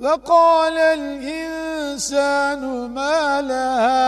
وقال الإنسان ما لها